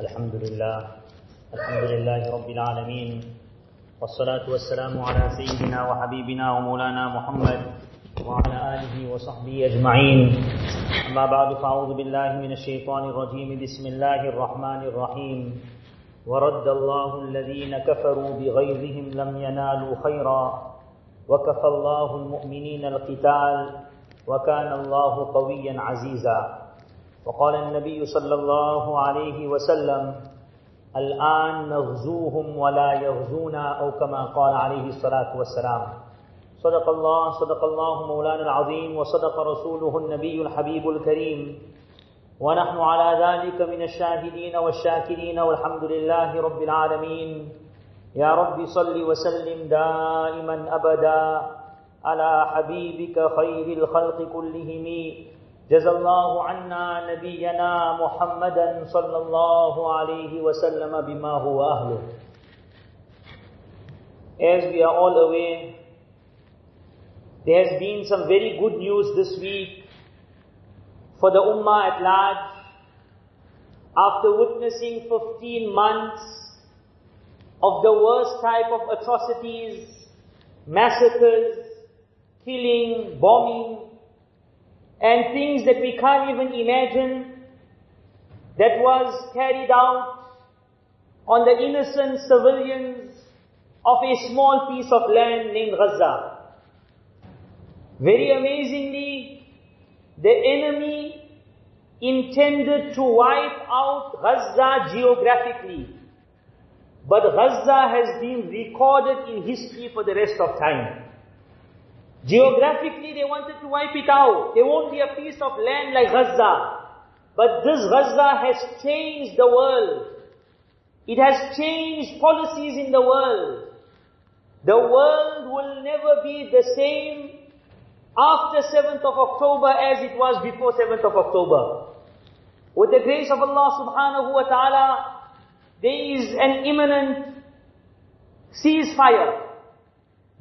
الحمد لله الحمد لله رب العالمين والصلاة والسلام على سيدنا وحبيبنا ومولانا محمد وعلى آله وصحبه أجمعين. أما بعد فأعوذ بالله من الشيطان الرجيم. بسم الله الرحمن الرحيم. ورد الله الذين كفروا بغيظهم لم ينالوا خيرا. وكفى الله المؤمنين القتال. وكان الله قويا عزيزا. وقال النبي صلى الله عليه وسلم الآن نغزوهم ولا يغزونا أو كما قال عليه الصلاة والسلام. صدق الله صدق الله مولانا العظيم وصدق رسوله النبي الحبيب الكريم. ونحن على ذلك من الشاهدين والشاكرين والحمد لله رب العالمين. يا رب صل وسلم دائما أبدا على حبيبك خير الخلق كلهم. جزى الله عنا نبينا محمدا صلى الله عليه وسلم بما هو أهله As we are all aware, there has been some very good news this week for the Ummah at large. After witnessing 15 months of the worst type of atrocities, massacres, killing, bombing, and things that we can't even imagine that was carried out on the innocent civilians of a small piece of land named Gaza. Very amazingly, the enemy intended to wipe out Gaza geographically. But Gaza has been recorded in history for the rest of time. Geographically, they wanted to wipe it out. There won't be a piece of land like Gaza. But this Gaza has changed the world. It has changed policies in the world. The world will never be the same after 7th of October as it was before 7th of October. With the grace of Allah subhanahu wa ta'ala, there is an imminent ceasefire.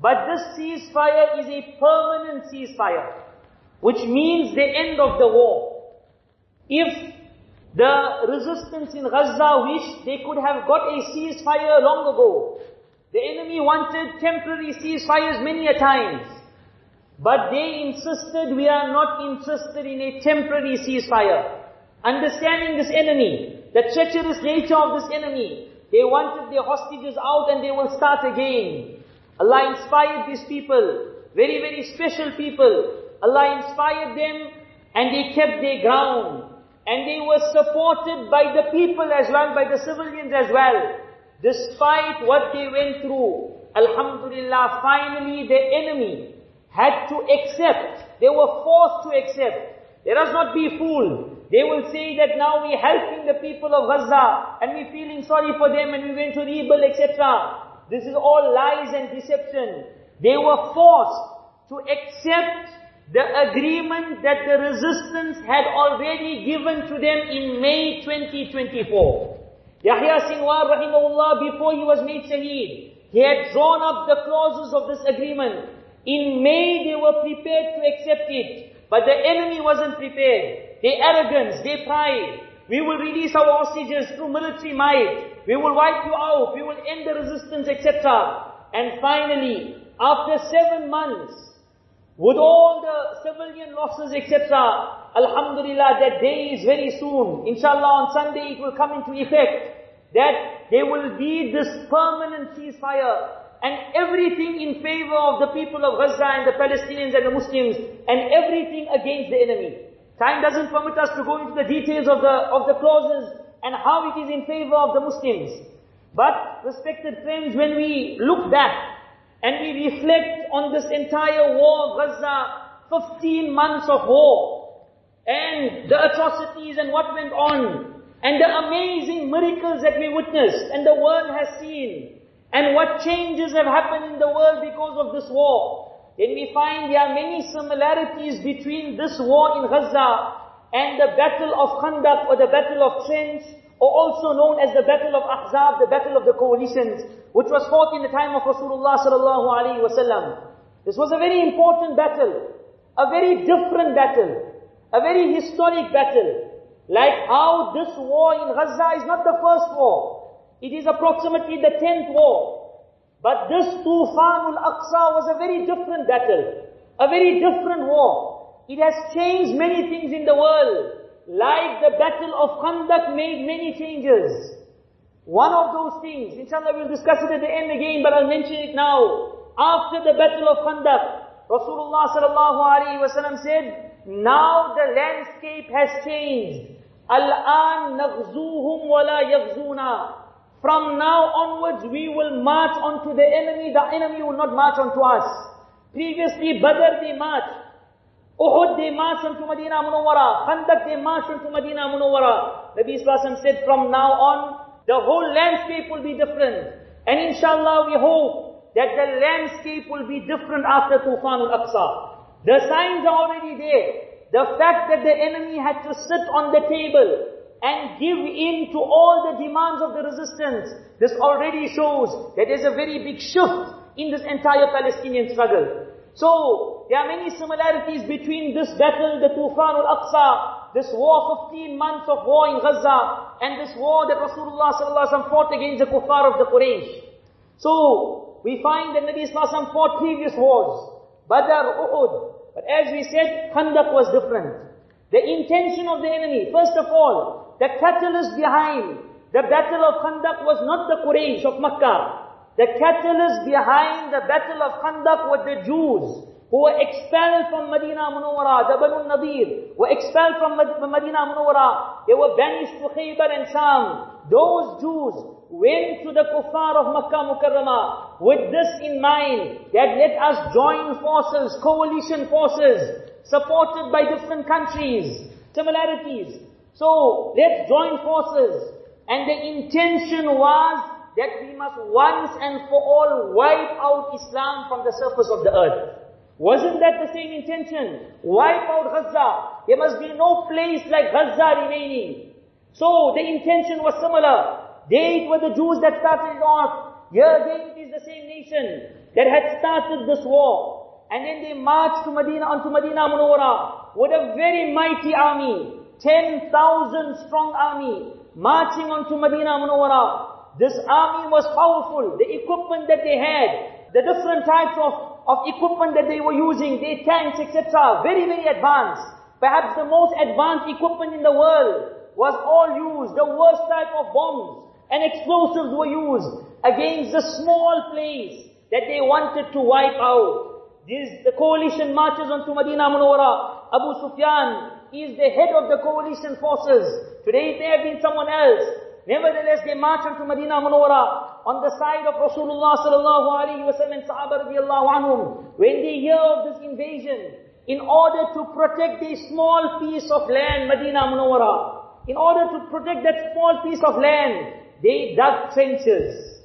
But this ceasefire is a permanent ceasefire, which means the end of the war. If the resistance in Gaza wished, they could have got a ceasefire long ago. The enemy wanted temporary ceasefires many a times. But they insisted we are not interested in a temporary ceasefire. Understanding this enemy, the treacherous nature of this enemy, they wanted their hostages out and they will start again. Allah inspired these people, very, very special people. Allah inspired them and they kept their ground. And they were supported by the people as well, by the civilians as well. Despite what they went through, Alhamdulillah, finally the enemy had to accept. They were forced to accept. Let us not be fooled. They will say that now we're helping the people of Gaza and we're feeling sorry for them and we went to rebuild, etc. This is all lies and deception. They were forced to accept the agreement that the resistance had already given to them in May 2024. Yahya Sinwar rahimahullah, before he was made shaheed, he had drawn up the clauses of this agreement. In May they were prepared to accept it, but the enemy wasn't prepared. Their arrogance, their pride, we will release our hostages through military might. We will wipe you out. We will end the resistance, etc. And finally, after seven months, with all the civilian losses, etc., Alhamdulillah, that day is very soon. Inshallah, on Sunday it will come into effect. That there will be this permanent ceasefire and everything in favor of the people of Gaza and the Palestinians and the Muslims and everything against the enemy. Time doesn't permit us to go into the details of the, of the clauses and how it is in favor of the Muslims. But, respected friends, when we look back and we reflect on this entire war Gaza, 15 months of war, and the atrocities and what went on, and the amazing miracles that we witnessed and the world has seen, and what changes have happened in the world because of this war, then we find there are many similarities between this war in Gaza and the battle of Khandaq or the battle of Trench, or also known as the battle of Ahzab, the battle of the coalitions, which was fought in the time of Rasulullah sallallahu alaihi wasallam. This was a very important battle, a very different battle, a very historic battle. Like how this war in Gaza is not the first war. It is approximately the tenth war. But this Tufanul Aqsa was a very different battle. A very different war. It has changed many things in the world. Like the battle of Khandaq made many changes. One of those things, inshallah we'll discuss it at the end again, but I'll mention it now. After the battle of Khandaq, Rasulullah sallallahu alaihi wasallam said, now the landscape has changed. Al-an naghzuhum wa la yaghzuna. From now onwards we will march onto the enemy, the enemy will not march onto us. Previously Badr they marched. Uhud they marched onto Medina Munawwara. Khandaq they marched onto Medina Munawwara. Nabi Sallallahu said from now on the whole landscape will be different. And inshallah we hope that the landscape will be different after Tufan al-Aqsa. The signs are already there. The fact that the enemy had to sit on the table and give in to all the demands of the resistance, this already shows that there's a very big shift in this entire Palestinian struggle. So, there are many similarities between this battle, the Tufan al-Aqsa, this war, 15 months of war in Gaza, and this war that Rasulullah ﷺ fought against the kuffar of the Quraysh. So, we find that Nabi ﷺ fought previous wars, Badr, Uhud, but as we said, Khandaq was different. The intention of the enemy, first of all, the catalyst behind the battle of Khandaq was not the Quraysh of Makkah. The catalyst behind the battle of Khandaq were the Jews who were expelled from Medina Munawwara, the Banu Nadir, were expelled from Medina Munawwara. They were banished to Khaybar and Sham. Those Jews went to the kuffar of Makkah Mukarramah with this in mind that let us join forces, coalition forces, supported by different countries, similarities. So let's join forces. And the intention was that we must once and for all wipe out Islam from the surface of the earth. Wasn't that the same intention? Wipe out Gaza. There must be no place like Gaza remaining. So the intention was similar. They were the Jews that started it off. Here again it is the same nation that had started this war. And then they marched to Medina, onto Medina Munawwara with a very mighty army. 10,000 strong army marching onto Medina Munawwara. This army was powerful. The equipment that they had, the different types of of equipment that they were using, their tanks, etc. Very, very advanced. Perhaps the most advanced equipment in the world was all used. The worst type of bombs and explosives were used against the small place that they wanted to wipe out. This, the coalition marches onto Medina Munawwara. Abu Sufyan is the head of the coalition forces. Today it may have been someone else. Nevertheless, they march onto Medina Munawwara on the side of Rasulullah sallallahu alaihi wasallam and Sahaba radiallahu anhum. When they hear of this invasion, in order to protect a small piece of land, Medina Munawwara, in order to protect that small piece of land, they dug trenches.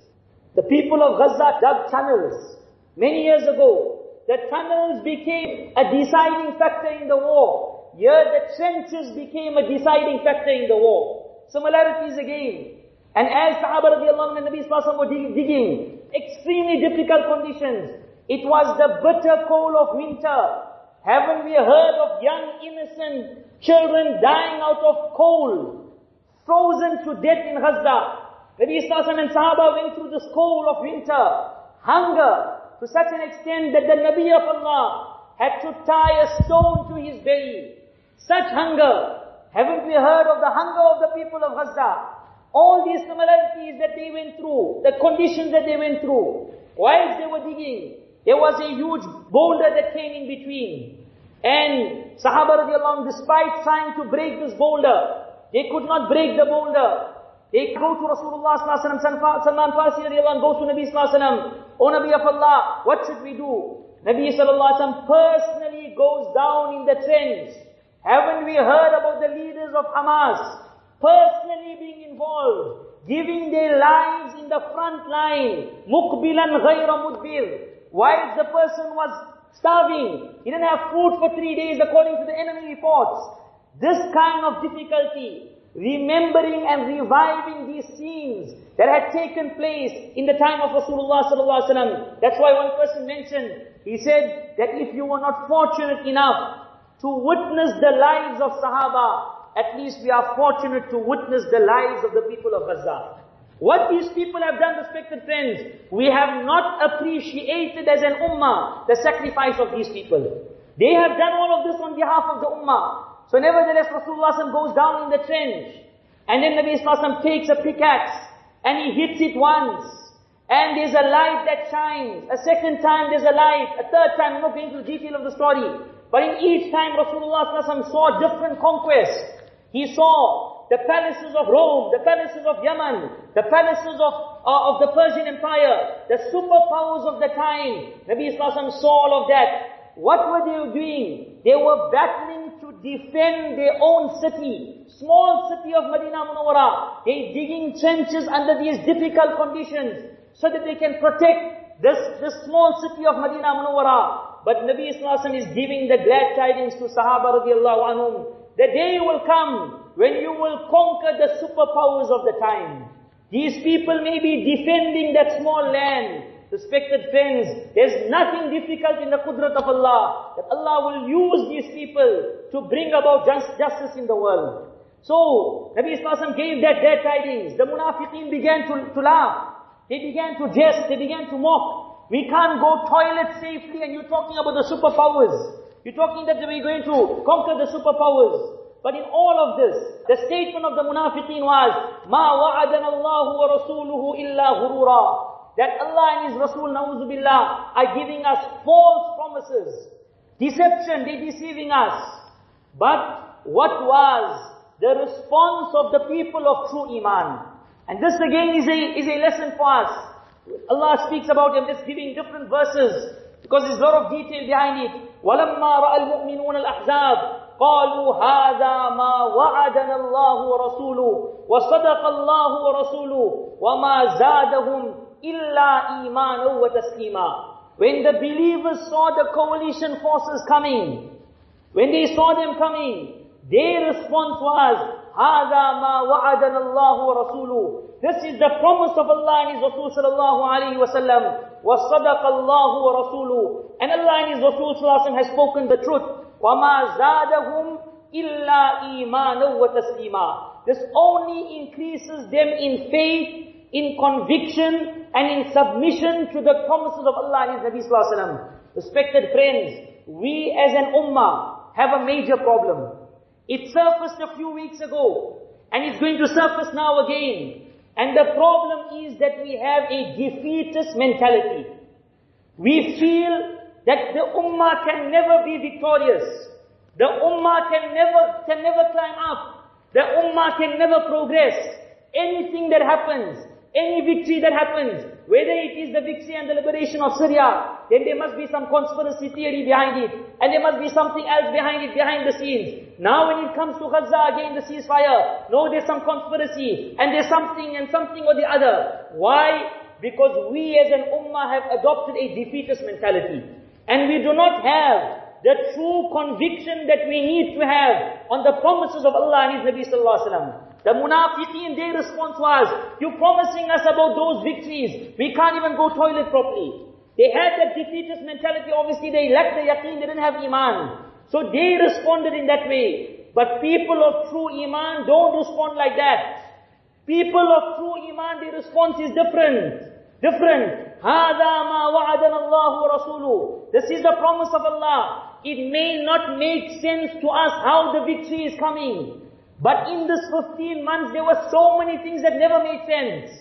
The people of Gaza dug tunnels. Many years ago, the tunnels became a deciding factor in the war. Here the trenches became a deciding factor in the war. Similarities again. And as Sahaba radiallahu and Nabi Sallallahu were digging, extremely difficult conditions. It was the bitter cold of winter. Haven't we heard of young innocent children dying out of cold, frozen to death in Gaza? Nabi Sallallahu and Sahaba went through this cold of winter, hunger, to such an extent that the Nabi of Allah had to tie a stone to his belly. Such hunger. Haven't we heard of the hunger of the people of Gaza? All these similarities that they went through, the conditions that they went through, whilst they were digging, there was a huge boulder that came in between. And Sahaba radiallahu despite trying to break this boulder, they could not break the boulder. They go to Rasulullah sallallahu alaihi wasallam, Salman Farsi radiallahu goes to Nabi sallallahu alaihi wasallam, O Nabi of Allah, what should we do? Nabi sallallahu alaihi wasallam personally goes down in the trench haven't we heard about the leaders of Hamas personally being involved, giving their lives in the front line, mukbilan ghayra mudbir, while the person was starving, he didn't have food for three days according to the enemy reports. This kind of difficulty, remembering and reviving these scenes that had taken place in the time of Rasulullah sallallahu alaihi wasallam. That's why one person mentioned, he said that if you were not fortunate enough to witness the lives of Sahaba at least we are fortunate to witness the lives of the people of Gaza. What these people have done, respected friends, we have not appreciated as an ummah the sacrifice of these people. They have done all of this on behalf of the ummah. So nevertheless, Rasulullah goes down in the trench. And then Nabi Islam takes a pickaxe and he hits it once. And there's a light that shines. A second time there's a light. A third time, I'm not going into the detail of the story. But in each time Rasulullah saw different conquests. He saw the palaces of Rome, the palaces of Yemen, the palaces of, uh, of the Persian Empire, the superpowers of the time. Nabi Islam saw all of that. What were they doing? They were battling to defend their own city, small city of Medina Munawwara. They digging trenches under these difficult conditions so that they can protect this, this small city of Medina Munawwara. But Nabi Islam is giving the glad tidings to Sahaba radiallahu anhum the day will come when you will conquer the superpowers of the time. These people may be defending that small land. Respected friends, there's nothing difficult in the qudrat of Allah. That Allah will use these people to bring about just, justice in the world. So, Nabi Islam gave that glad tidings. The munafiqeen began to, to laugh. They began to jest. They began to mock. We can't go toilet safely and you're talking about the superpowers. You're talking that we're going to conquer the superpowers. But in all of this, the statement of the munafiqeen was, مَا وَعَدَنَ اللَّهُ وَرَسُولُهُ إِلَّا غُرُورًا That Allah and His Rasul, na'uzubillah, are giving us false promises. Deception, they're deceiving us. But what was the response of the people of true Iman? And this again is a, is a lesson for us. Allah speaks about them, just giving different verses. Because there's a lot of detail behind it. وَلَمَّا رَأَى الْمُؤْمِنُونَ الْأَحْزَابِ قالوا هذا ما وعدنا الله ورسوله وصدق الله ورسوله وما زادهم إلا إيمانا وتسليما When the believers saw the coalition forces coming, when they saw them coming, their response was, هذا ما وعدنا الله ورسوله This is the promise of Allah and His Rasul sallallahu alayhi wa sallam. وَصَدَقَ اللَّهُ وَرَسُولُهُ And Allah and His Rasul sallallahu has spoken the truth. وَمَا زَادَهُمْ إِلَّا إِيمَانًا وَتَسْلِيمًا This only increases them in faith, in conviction, and in submission to the promises of Allah and His Nabi sallallahu alayhi wa Respected friends, we as an ummah have a major problem. It surfaced a few weeks ago, and it's going to surface now again. And the problem is that we have a defeatist mentality. We feel that the ummah can never be victorious. The ummah can never, can never climb up. The ummah can never progress. Anything that happens, any victory that happens, whether it is the victory and the liberation of Syria, then there must be some conspiracy theory behind it. And there must be something else behind it, behind the scenes. Now when it comes to Gaza, again the ceasefire, no, there's some conspiracy, and there's something and something or the other. Why? Because we as an ummah have adopted a defeatist mentality. And we do not have the true conviction that we need to have on the promises of Allah and His Nabi Sallallahu Alaihi Wasallam. The munafiqeen, their response was, you're promising us about those victories. We can't even go toilet properly. They had that defeatist mentality. Obviously, they lacked the yaqeen. They didn't have iman. So they responded in that way. But people of true iman don't respond like that. People of true iman, their response is different. Different. هَذَا مَا وَعَدَنَ اللَّهُ وَرَسُولُهُ This is the promise of Allah. It may not make sense to us how the victory is coming. But in this 15 months, there were so many things that never made sense.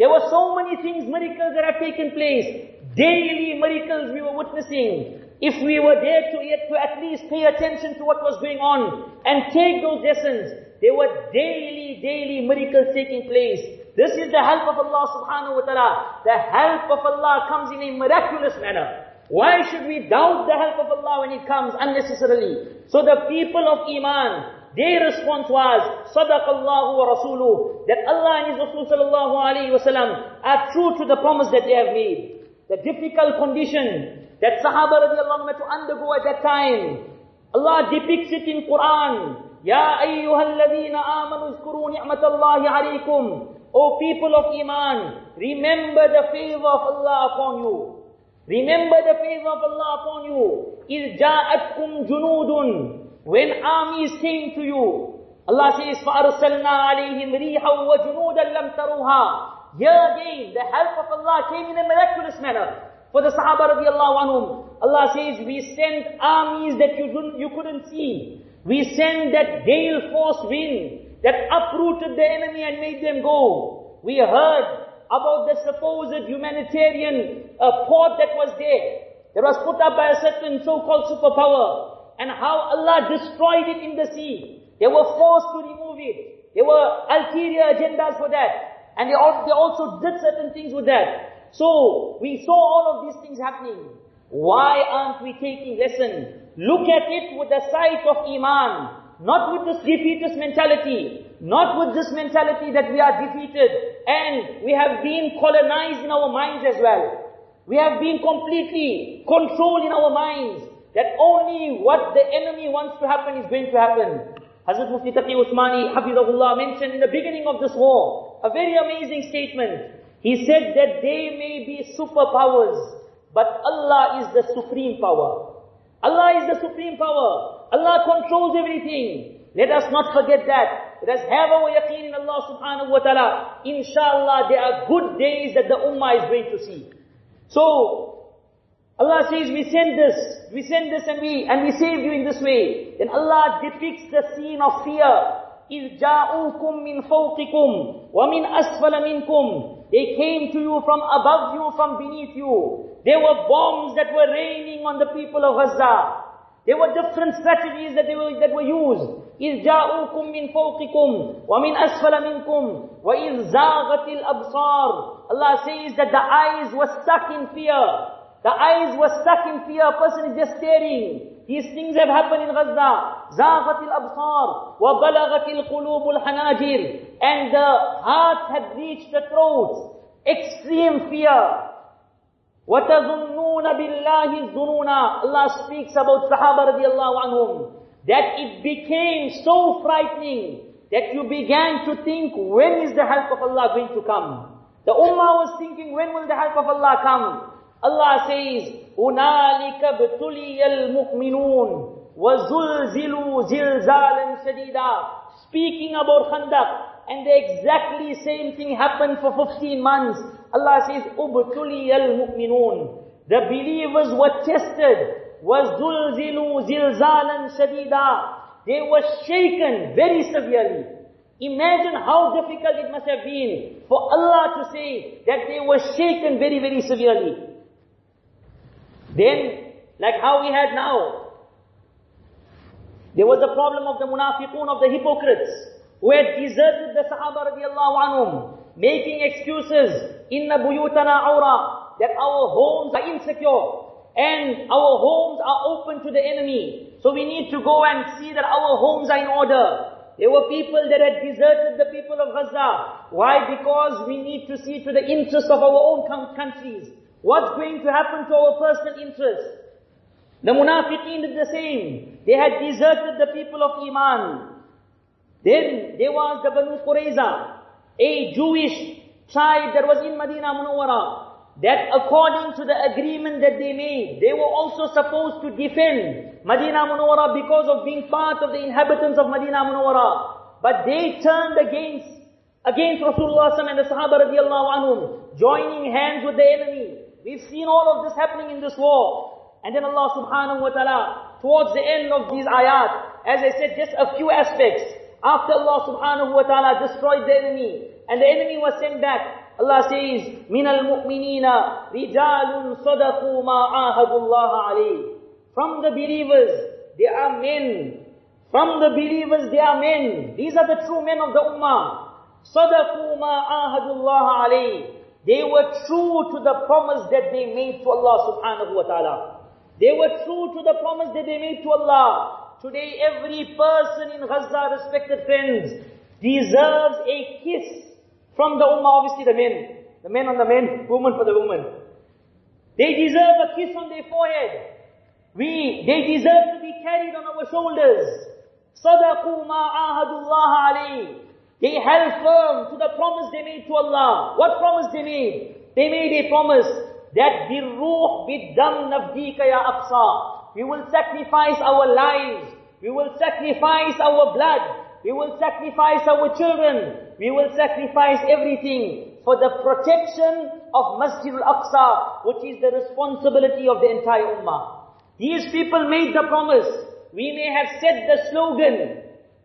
There were so many things, miracles that have taken place. Daily miracles we were witnessing. If we were there to, to at least pay attention to what was going on and take those lessons, there were daily, daily miracles taking place. This is the help of Allah subhanahu wa ta'ala. The help of Allah comes in a miraculous manner. Why should we doubt the help of Allah when it comes unnecessarily? So the people of Iman, their response was, Sadaqallahu wa Rasuluh, that Allah and His Rasul sallallahu alayhi wa sallam are true to the promise that they have made. The difficult condition that Sahaba radiallahu had to undergo at that time. Allah depicts it in Quran. Ya ayyuhalladhina amanu zkuru ni'matallahi alaykum. O people of Iman, remember the favor of Allah upon you. Remember the favor of Allah upon you. إِذْ جَاءَتْكُمْ جُنُودٌ when armies came to you, Allah says, فَأَرْسَلْنَا عَلَيْهِمْ رِيحًا وَجُنُودًا لَمْ تَرُوهَا Here again, the help of Allah came in a miraculous manner. For the Sahaba radiallahu anhum, Allah says, we sent armies that you, you couldn't see. We sent that gale force wind that uprooted the enemy and made them go. We heard about the supposed humanitarian uh, port that was there. That was put up by a certain so-called superpower. And how Allah destroyed it in the sea. They were forced to remove it. There were ulterior agendas for that. And they, also did certain things with that. So, we saw all of these things happening. Why aren't we taking lesson? Look at it with the sight of Iman. Not with this defeatist mentality. Not with this mentality that we are defeated. And we have been colonized in our minds as well. We have been completely controlled in our minds. That only what the enemy wants to happen is going to happen. Hazrat Mufti Taqi Usmani, Hafizahullah, mentioned in the beginning of this war, a very amazing statement. He said that they may be superpowers, but Allah is the supreme power. Allah is the supreme power. Allah controls everything. Let us not forget that. Let us have our yaqeen in Allah subhanahu wa ta'ala. Inshallah, there are good days that the ummah is going to see. So, Allah says, we send this, we send this and we, and we save you in this way. Then Allah depicts the scene of fear. إِذْ جَاءُوكُم مِّن فَوْقِكُمْ وَمِنْ أَسْفَلَ مِنْكُمْ they came to you from above you, from beneath you. There were bombs that were raining on the people of Gaza. There were different strategies that, were, that were used. إِذْ جَاءُوكُم مِّن فَوْقِكُمْ وَمِنْ أَسْفَلَ مِنْكُمْ وَإِذْ زَاغَتِ الْأَبْصَارِ Allah says that the eyes were stuck in fear. The eyes were stuck in fear. A person is just staring. These things have happened in Gaza. زَاغَتِ الْأَبْصَارِ وَبَلَغَتِ الْقُلُوبُ الْحَنَاجِرِ and the heart had reached the throat. Extreme fear. وَتَظُنُّونَ بِاللَّهِ الظُّنُونَ Allah speaks about Sahaba radiallahu anhum. That it became so frightening that you began to think, when is the help of Allah going to come? The Ummah was thinking, when will the help of Allah come? Allah says, هُنَالِكَ بْتُلِيَ الْمُؤْمِنُونَ وَزُلْزِلُوا زِلْزَالًا شَدِيدًا Speaking about Khandaq, and the exactly same thing happened for 15 months. Allah says, أُبْتُلِيَ الْمُؤْمِنُونَ The believers were tested. وَزُلْزِلُوا زِلْزَالًا شَدِيدًا They were shaken very severely. Imagine how difficult it must have been for Allah to say that they were shaken very, very severely. Then, like how we had now, there was a problem of the munafiqun, of the hypocrites who had deserted the Sahaba radiallahu anhum, making excuses, inna buyutana awra, that our homes are insecure, and our homes are open to the enemy. So we need to go and see that our homes are in order. There were people that had deserted the people of Gaza. Why? Because we need to see to the interest of our own countries. What's going to happen to our personal interests? The munafiqeen did the same. They had deserted the people of Iman. Then there was the Banu Qurayza, a Jewish tribe that was in Medina Munawwara. That according to the agreement that they made, they were also supposed to defend Medina Munawwara because of being part of the inhabitants of Medina Munawwara. But they turned against, against Rasulullah and the Sahaba radiallahu anhum, joining hands with the enemy. We've seen all of this happening in this war. And then Allah subhanahu wa ta'ala, towards the end of these ayat, as I said, just a few aspects. After Allah subhanahu wa ta'ala destroyed the enemy, and the enemy was sent back, Allah says, مِنَ الْمُؤْمِنِينَ رِجَالٌ صَدَقُوا مَا عَاهَدُوا اللَّهَ عَلَيْهِ From the believers, there are men. From the believers, there are men. These are the true men of the ummah. صَدَقُوا مَا عَاهَدُوا اللَّهَ عَلَيْهِ They were true to the promise that they made to Allah subhanahu wa ta'ala. They were true to the promise that they made to Allah. Today every person in Gaza, respected friends, deserves a kiss from the Ummah, obviously the men. The men on the men, women for the women. They deserve a kiss on their forehead. We, they deserve to be carried on our shoulders. صَدَقُوا مَا عَاهَدُوا اللَّهَ عَلَيْهِ they held firm to the promise they made to Allah. What promise they made? They made a promise that the ruh bidam nafdika ya. We will sacrifice our lives. We will sacrifice our blood. We will sacrifice our children. We will sacrifice everything for the protection of Masjid al-Aqsa, which is the responsibility of the entire Ummah. These people made the promise. We may have said the slogan,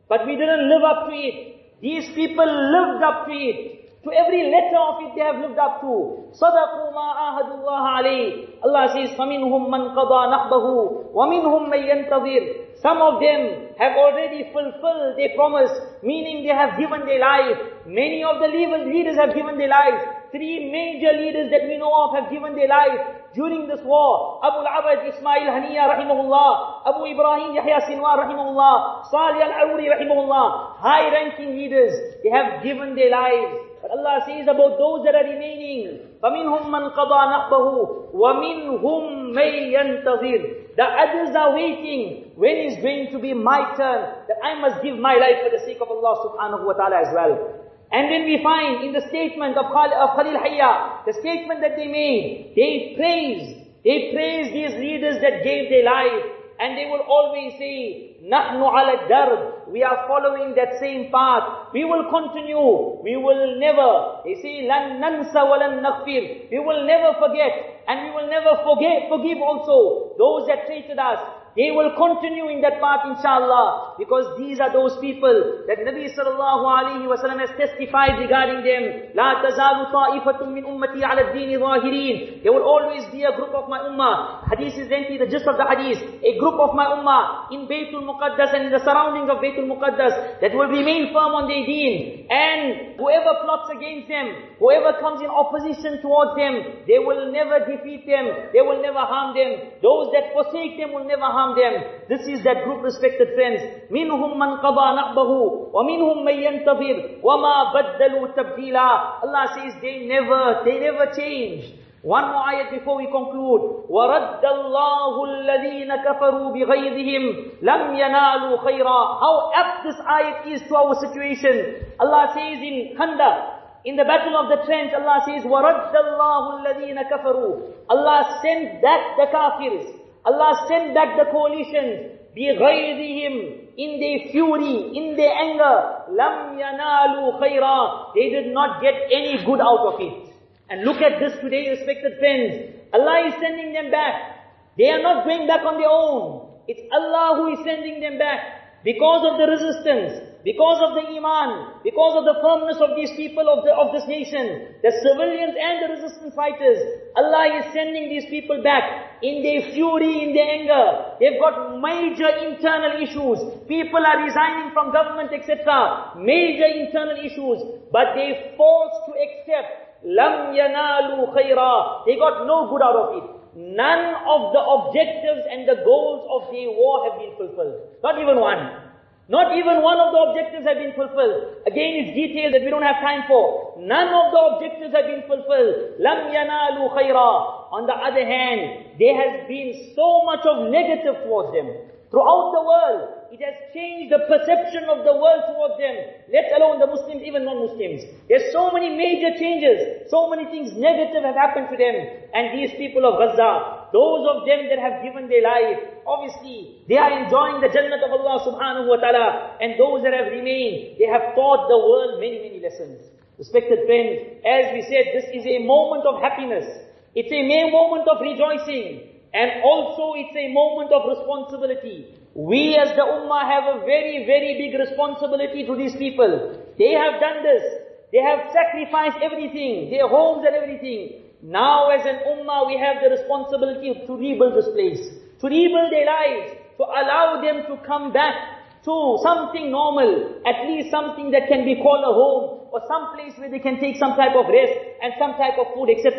but we didn't live up to it. These people lived up to it. To every letter of it they have lived up to. صَدَقُوا مَا عَاهَدُوا اللَّهَ عَلَيْهِ Allah says, فَمِنْهُمْ مَنْ قَضَى نَحْبَهُ وَمِنْهُمْ مَنْ يَنْتَظِرُ some of them have already fulfilled their promise, meaning they have given their life. Many of the leaders have given their lives. Three major leaders that we know of have given their life during this war. Abu al-Abad Ismail Haniya rahimahullah, Abu Ibrahim Yahya Sinwar rahimahullah, Salih al-Arouri rahimahullah, high-ranking leaders, they have given their lives. But Allah says about those that are remaining, فَمِنْهُمْ مَنْ قَضَى نَقْبَهُ وَمِنْهُمْ مَنْ يَنْتَظِرُ The others are waiting, when is going to be my turn, that I must give my life for the sake of Allah subhanahu wa ta'ala as well. And then we find in the statement of Khalil, of Khalil Hayya, the statement that they made, they praise, they praise these leaders that gave their life. And they will always say, نَحْنُ عَلَى الدَّرْبِ We are following that same path. We will continue. We will never, they say, لَن نَنْسَ وَلَن نَغْفِرْ We will never forget. And we will never forget, forgive also those that treated us. They will continue in that path inshallah. Because these are those people that Nabi sallallahu alayhi wa sallam has testified regarding them. لا تزال طائفة من أمتي على الدين ظاهرين. There will always be a group of my ummah. Hadith is lengthy, the gist of the hadith. A group of my ummah in Baytul Muqaddas and in the surroundings of Baytul Muqaddas that will remain firm on their deen. And whoever plots against them, whoever comes in opposition towards them, they will never defeat them. They will never harm them. Those that forsake them will never harm harm them. This is that group, respected friends. منهم من قضى نحبه ومنهم من ينتظر وما بدلوا تبديلا. Allah says they never, they never change. One more ayat before we conclude. وَرَدَّ اللَّهُ الَّذِينَ كَفَرُوا بِغَيْظِهِمْ لَمْ يَنَالُوا خَيْرًا How apt this ayat is to our situation. Allah says in Khandaq, in the battle of the trench, Allah says, وَرَدَّ اللَّهُ الَّذِينَ كَفَرُوا Allah sent back the kafirs. Allah sent back the coalitions, بِغَيْرِهِمْ In their fury, in their anger, لَمْ يَنَالُوا خَيْرًا They did not get any good out of it. And look at this today, respected friends. Allah is sending them back. They are not going back on their own. It's Allah who is sending them back. Because of the resistance, because of the iman, because of the firmness of these people of, the, of this nation, the civilians and the resistance fighters, Allah is sending these people back in their fury, in their anger. They've got major internal issues. People are resigning from government, etc. Major internal issues. But they're forced to accept, lam yanalu khayra. They got no good out of it None of the objectives and the goals of the war have been fulfilled. Not even one. Not even one of the objectives have been fulfilled. Again, it's details that we don't have time for. None of the objectives have been fulfilled. لَمْ يَنَالُوا خَيْرًا On the other hand, there has been so much of negative towards them. Throughout the world, it has changed the perception of the world towards them, let alone the Muslims, even non-Muslims. There's so many major changes, so many things negative have happened to them. And these people of Gaza, those of them that have given their life, obviously, they are enjoying the Jannah of Allah subhanahu wa ta'ala. And those that have remained, they have taught the world many, many lessons. Respected friends, as we said, this is a moment of happiness. It's a moment of rejoicing. And also it's a moment of responsibility. We as the ummah have a very, very big responsibility to these people. They have done this. They have sacrificed everything, their homes and everything. Now as an ummah we have the responsibility to rebuild this place. To rebuild their lives. To allow them to come back to something normal. At least something that can be called a home or some place where they can take some type of rest and some type of food, etc.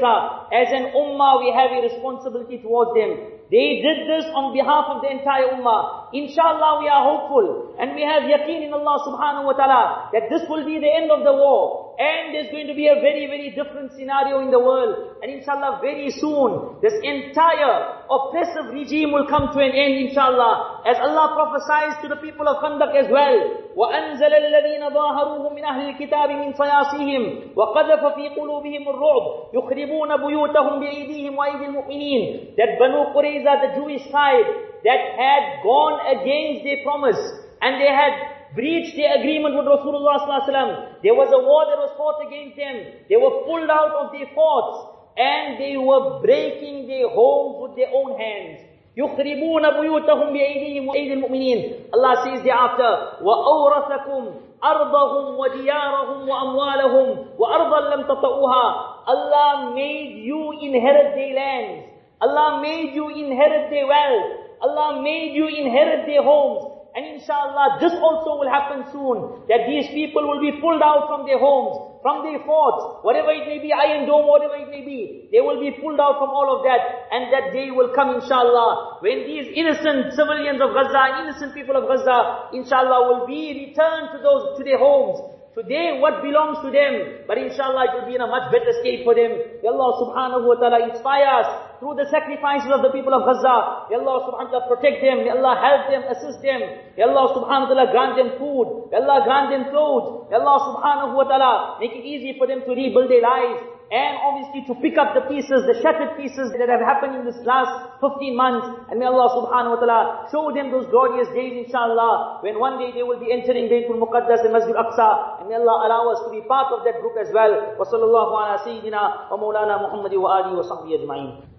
As an ummah, we have a responsibility towards them. They did this on behalf of the entire ummah. Inshallah, we are hopeful and we have yaqeen in Allah subhanahu wa ta'ala that this will be the end of the war. And there's going to be a very, very different scenario in the world. And inshallah, very soon, this entire oppressive regime will come to an end, inshallah. As Allah prophesies to the people of Khandaq as well. وَأَنزَلَ الَّذِينَ ظَاهَرُوهُم مِّنْ أَهْلِ الْكِتَابِ مِنْ صَيَاصِيهِمْ وَقَذَفَ فِي قُلُوبِهِمُ الرُّعْبَ يُخْرِبُونَ بُيُوتَهُم بِأَيْدِيهِمْ وَأَيْدِي الْمُؤْمِنِينَ That Banu Qurayza, the Jewish side, that had gone against their promise, and they had breached their agreement with Rasulullah sallallahu There was a war that was fought against them. They were pulled out of their forts and they were breaking their homes with their own hands. يخربون بيوتهم بأيديهم وأيدي المؤمنين Allah says thereafter وأورثكم أرضهم وديارهم وأموالهم وأرضا لم تطئوها Allah made you inherit their lands Allah made you inherit their wealth Allah made you inherit their homes and inshallah, this also will happen soon. That these people will be pulled out from their homes, from their forts, whatever it may be, iron dome, whatever it may be. They will be pulled out from all of that. And that day will come inshallah. When these innocent civilians of Gaza, innocent people of Gaza, inshallah will be returned to those, to their homes. Today, what belongs to them, but inshallah it will be in a much better state for them. May Allah subhanahu wa ta'ala inspire us through the sacrifices of the people of Gaza. May Allah subhanahu wa ta'ala protect them. May Allah help them, assist them. May Allah subhanahu wa ta'ala grant them food. May Allah grant them clothes. May Allah subhanahu wa ta'ala make it easy for them to rebuild their lives and obviously to pick up the pieces, the shattered pieces that have happened in this last 15 months. And may Allah subhanahu wa ta'ala show them those glorious days inshallah, when one day they will be entering Baytul Muqaddas and Masjid Aqsa. And may Allah allow us to be part of that group as well. Wa sallallahu ala sayyidina wa maulana Muhammadi wa alihi wa sahbihi ajma'in.